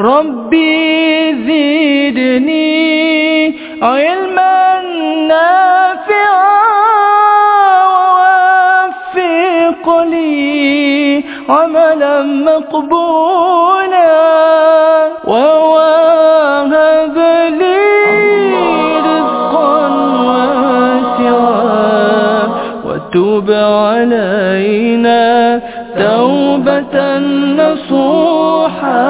ربي زدني علما نافعا ووفق لي عملا مقبولا. وتوب علينا توبة نصوحا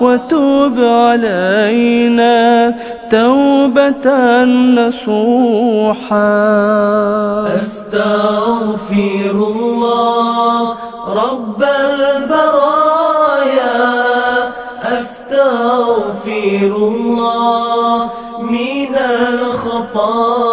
وتوب علينا توبة نصوحا. أستغفر الله رب البرايا. أستغفر الله من الخطايا.